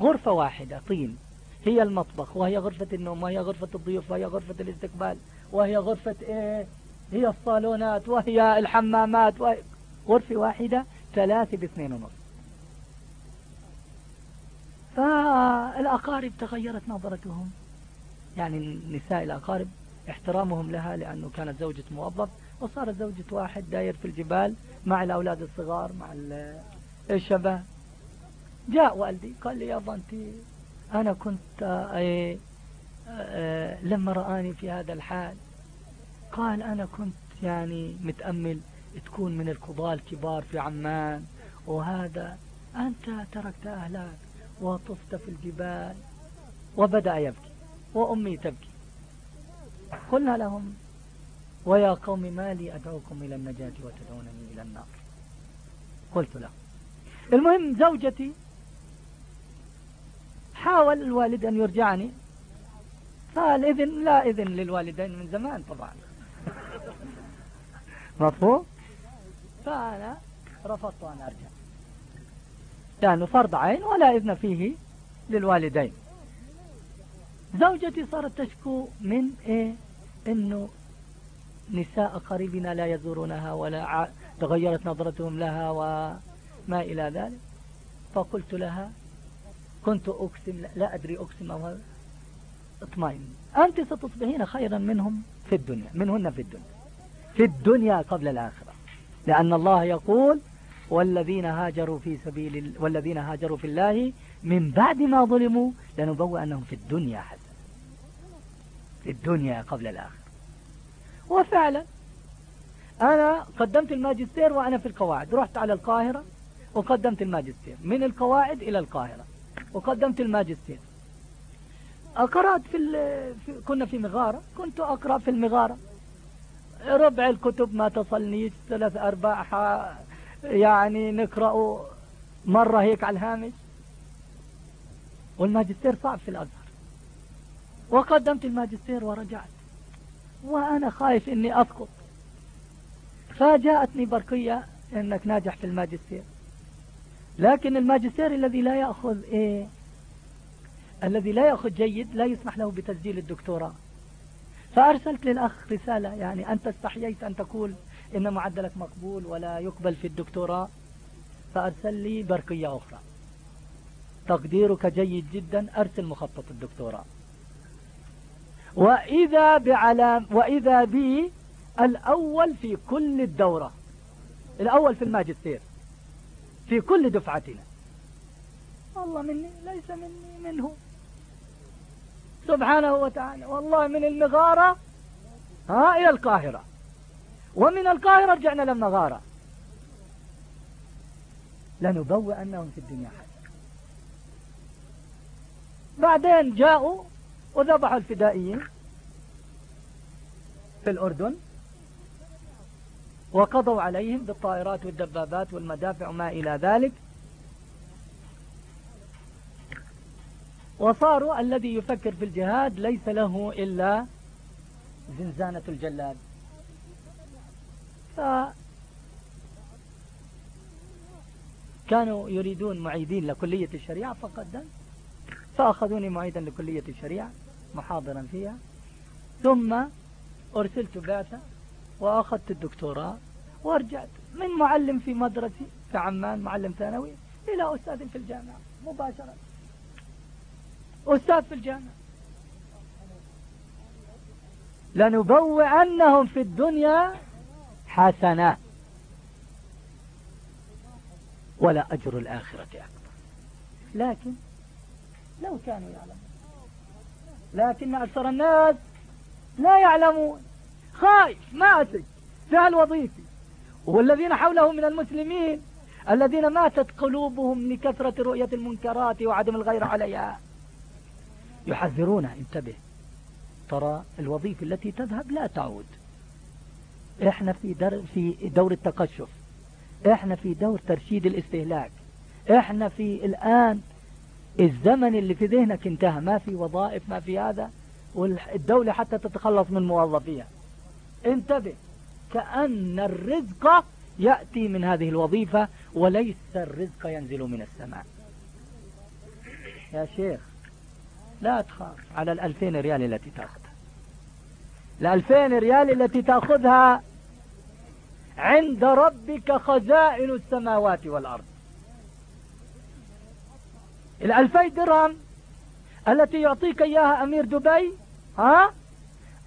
S1: غرفة واحدة طين. هي المطبخ وهي غرفة النوم وهي غرفة الضيوف وهي غرفة الاستقبال وهي غرفة إيه؟ هي الصالونات وهي الحمامات وهي غرفة واحدة ثلاثة باثنين ونص. فالأقارب تغيرت نظرتهم. يعني نساء الأقارب احترامهم لها لأنه كانت زوجة موظف وصارت زوجة واحد داير في الجبال مع الأولاد الصغار مع الشبه. جاء والدي قال لي يا بنتي أنا كنت آه، آه، لما رآني في هذا الحال قال أنا كنت يعني متأمل تكون من القضاة الكبار في عمان وهذا أنت تركت أهلك وطفت في الجبال وبدأ يبكي وأمي تبكي. قلنا لهم ويا قوم ما لي أدعوكم إلى النجاة وتدعونني إلى النار. قلت له. المهم زوجتي حاول الوالد أن يرجعني. فالإذن لا إذن للوالدين من زمان طبعا. مفهوم؟ فأنا رفضت أن أرجع لأنه فرض عين ولا إذن فيه للوالدين. زوجتي صارت تشكو من إيه؟ إنه نساء قريبنا لا يزورونها ولا تغيرت نظرتهم لها وما إلى ذلك. فقلت لها كنت أقسم لا أدري أقسم أو اطمئن. أنت ستصبحين خيرا منهم في الدنيا منهن في الدنيا في الدنيا قبل الآخرة. لأن الله يقول والذين هاجروا في سبيل والذين هاجروا في الله من بعد ما ظلموا لنبوء أنهم في الدنيا حسنة في الدنيا قبل الآخرة. وفعلا. أنا قدمت الماجستير وأنا في القواعد. رحت على القاهرة وقدمت الماجستير. من القواعد إلى القاهرة وقدمت الماجستير. قرأت في, في كنا في مغارة. كنت أقرأ في المغارة. ربع الكتب ما تصلنيش ثلاث أرباع يعني نقرأ مرة هيك على الهامش. والماجستير صعب في الأزهر. وقدمت الماجستير ورجعت. وأنا خايف إني أسقط. فجاءتني برقية إنك ناجح في الماجستير. لكن الماجستير الذي لا يأخذ إيه؟ الذي لا يأخذ جيد لا يسمح له بتسجيل الدكتوراه. فأرسلت للأخ رسالة يعني أنت استحييت أن تقول إن معدلك مقبول ولا يقبل في الدكتوراه. فأرسل لي برقية أخرى. تقديرك جيد جدا أرسل مخطط الدكتوراه. وإذا بعلام وإذا بي الأول في كل الدورة الأول في الماجستير في كل دفعتنا. والله مني ليس مني منه سبحانه وتعالى والله من المغارة. ها إلى القاهرة. ومن القاهرة رجعنا للمغارة. لنبوء أنهم في الدنيا حسنة. بعدين جاءوا وذبحوا الفدائيين في الأردن وقضوا عليهم بالطائرات والدبابات والمدافع وما إلى ذلك. وصاروا الذي يفكر في الجهاد ليس له إلا زنزانة الجلاد. كانوا يريدون معيدين لكلية الشريعة فقدمت فأخذوني معيدا لكلية الشريعة محاضرا فيها. ثم أرسلت بعثة وأخذت الدكتوراه ورجعت من معلم في مدرسي في عمان معلم ثانوي إلى أستاذ في الجامعة مباشرة أستاذ في الجامعة. لنبوعنهم في الدنيا حسنة ولا أجر الآخرة أكبر. لكن لو كانوا يعلمون لكن أكثر الناس لا يعلمون. خايف ماتج سهل وظيفي والذين حوله من المسلمين الذين ماتت قلوبهم لكثرة رؤية المنكرات وعدم الغير عليها. يحذرون انتبه. ترى الوظيفة التي تذهب لا تعود. إحنا في, در في دور التقشف. إحنا في دور ترشيد الاستهلاك. إحنا في الآن الزمن اللي في ذهنك انتهى. ما في وظائف ما في هذا. والدولة حتى تتخلص من موظفيها. انتبه. كأن الرزق يأتي من هذه الوظيفة وليس الرزق ينزل من السماء. يا شيخ لا تخاف على الألفين ريال التي تأخذها. الألفين ريال التي تأخذها عند ربك خزائن السماوات والأرض. الألفي درهم التي يعطيك إياها أمير دبي ها؟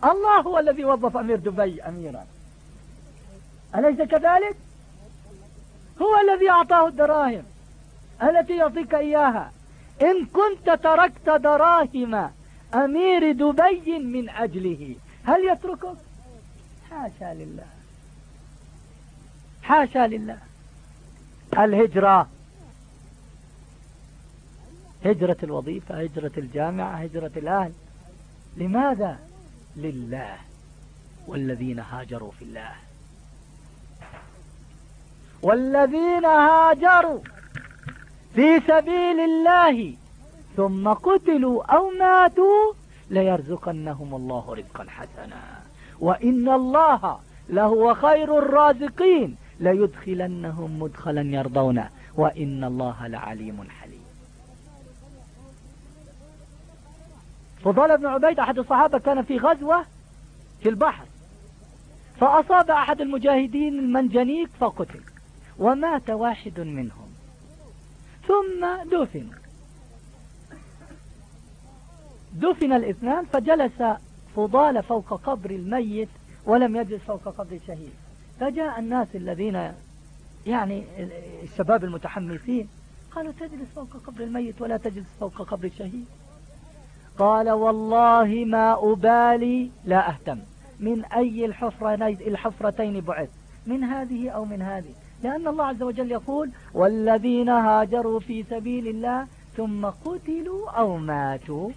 S1: الله هو الذي وظف أمير دبي أميرا. أليس كذلك؟ هو الذي أعطاه الدراهم التي يعطيك إياها. إن كنت تركت دراهم أمير دبي من أجله هل يتركك؟ حاشا لله. حاشا لله. الهجرة. هجرة الوظيفة هجرة الجامعة هجرة الأهل. لماذا؟ لله والذين هاجروا في الله. والذين هاجروا في سبيل الله ثم قتلوا أو ماتوا ليرزقنهم الله رزقا حسنا. وإن الله لهو خير الرازقين ليدخلنهم مدخلا يرضونه وإن الله لعليم حليم. فضل بن عبيد أحد الصحابة كان في غزوة في البحر فأصاب أحد المجاهدين المنجنيق فقتل ومات واحد منهم ثم دفن. دفن الاثنان فجلس فضال فوق قبر الميت ولم يجلس فوق قبر الشهيد فجاء الناس الذين يعني الشباب المتحمسين قالوا تجلس فوق قبر الميت ولا تجلس فوق قبر الشهيد قال والله ما أبالي لا أهتم. من أي الحفرتين بعث؟ من هذه أو من هذه. لأن الله عز وجل يقول والذين هاجروا في سبيل الله ثم قتلوا أو ماتوا.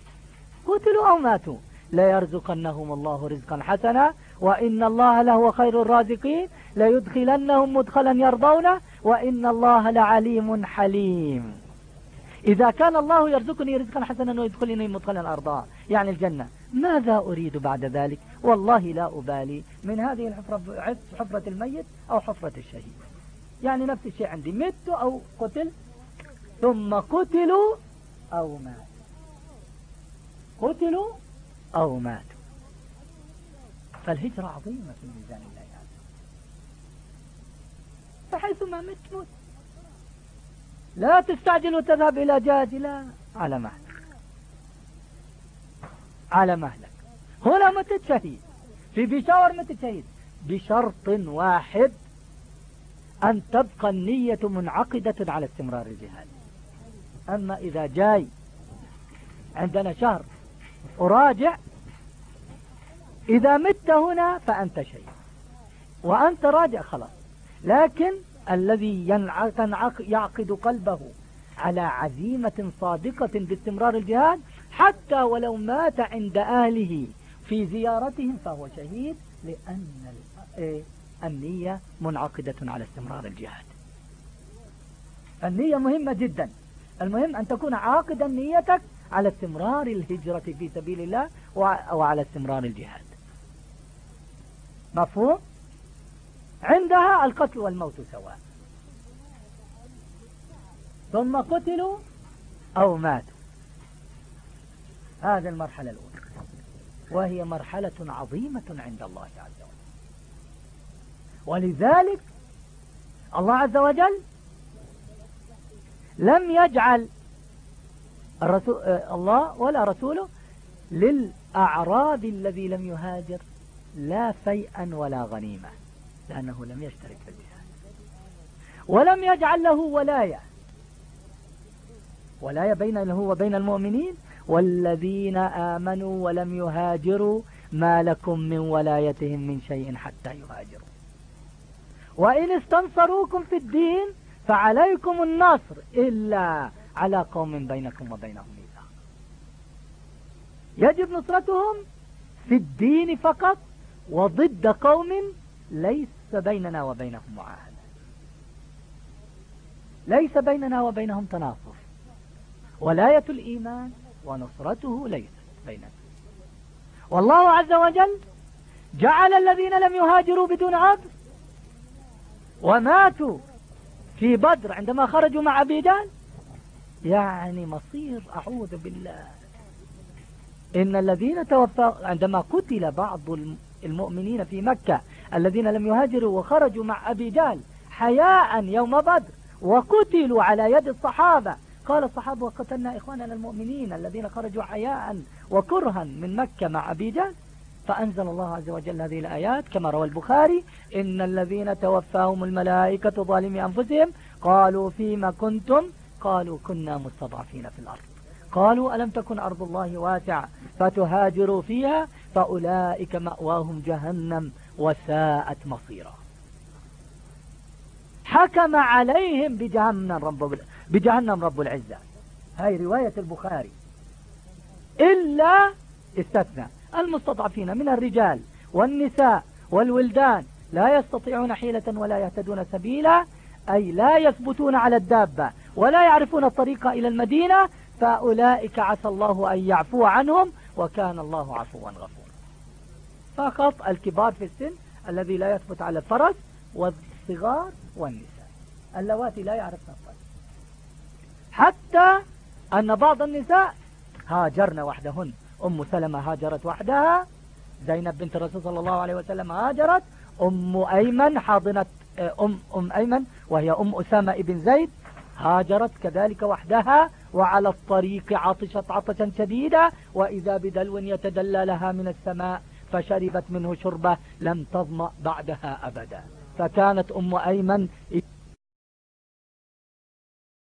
S1: قتلوا أو ماتوا. ليرزقنهم الله رزقا حسنا وإن الله لهو خير الرازقين. ليدخلنهم مدخلا يرضونه وإن الله لعليم حليم. إذا كان الله يرزقني رزقا حسنا ويدخلني مدخلا أرضاه يعني الجنة ماذا أريد بعد ذلك؟ والله لا أبالي من هذه الحفرة حفرة الميت أو حفرة الشهيد. يعني نفس الشيء عندي مت أو قتل ثم قتلوا أو ماتوا. قتلوا أو ماتوا. فالهجرة عظيمة في ميزان الله. عز فحيثما مت مت. لا تستعجل وتذهب إلى لا. على مهلك. على مهلك. هنا متت شهيد. في بشاور متت شهيد. بشرط واحد أن تبقى النية منعقدة على استمرار الجهاد. أما إذا جاي عندنا شهر أراجع إذا مت هنا فأنت شيء وأنت راجع خلاص. لكن الذي يعقد قلبه على عزيمة صادقة باستمرار الجهاد حتى ولو مات عند أهله في زيارتهم فهو شهيد لأن إيه؟ النية منعقدة على استمرار الجهاد. النية مهمة جدا. المهم أن تكون عاقدا نيتك على استمرار الهجرة في سبيل الله وعلى استمرار الجهاد. مفهوم؟ عندها القتل والموت سواء. ثم قتلوا أو ماتوا. هذه المرحلة الأولى. وهي مرحلة عظيمة عند الله عز وجل. ولذلك الله عز وجل لم يجعل الرسول الله ولا رسوله للأعراب الذي لم يهاجر لا فيئا ولا غنيمة لأنه لم يشترك الجهاد. ولم يجعل له ولاية. ولاية بينه وبين المؤمنين. والذين آمنوا ولم يهاجروا ما لكم من ولايتهم من شيء حتى يهاجروا. وإن استنصروكم في الدين فعليكم النصر إلا على قوم بينكم وبينهم ميثاق. يجب نصرتهم في الدين فقط وضد قوم ليس بيننا وبينهم معاهدة. ليس بيننا وبينهم تناصر. ولاية الإيمان ونصرته ليست بيننا. والله عز وجل جعل الذين لم يهاجروا بدون عبد وماتوا في بدر عندما خرجوا مع أبي يعني مصير أعوذ بالله. إن الذين توفى عندما قتل بعض المؤمنين في مكة الذين لم يهاجروا وخرجوا مع أبي جهل حياء يوم بدر وقتلوا على يد الصحابة. قال الصحابة وقتلنا إخواننا المؤمنين الذين خرجوا حياء وكرها من مكة مع أبي جهل. فأنزل الله عز وجل هذه الآيات كما روى البخاري إن الذين توفاهم الملائكة ظالمي أنفسهم قالوا فيما كنتم؟ قالوا كنا مستضعفين في الأرض. قالوا ألم تكن أرض الله واسعة فتهاجروا فيها؟ فأولئك مأواهم جهنم. وساءت مصيرا. حكم عليهم بجهنم رب, بجهنم رب العزة. هاي رواية البخاري. إلا استثنى. المستضعفين من الرجال والنساء والولدان لا يستطيعون حيلة ولا يهتدون سبيلا أي لا يثبتون على الدابة ولا يعرفون الطريق إلى المدينة فأولئك عسى الله أن يعفو عنهم وكان الله عفوا غفورا. فقط الكبار في السن الذي لا يثبت على الفرس والصغار والنساء. اللواتي لا يعرفن الطريق حتى أن بعض النساء هاجرن وحدهن. أم سلمة هاجرت وحدها. زينب بنت الرسول صلى الله عليه وسلم هاجرت. أم أيمن حاضنة أم, أم أيمن وهي أم أسامة ابن زيد هاجرت كذلك وحدها. وعلى الطريق عطشت عطشا شديدة وإذا بدلو يتدلى لها من السماء فشربت منه شربة لم تظمأ بعدها أبدا. فكانت أم أيمن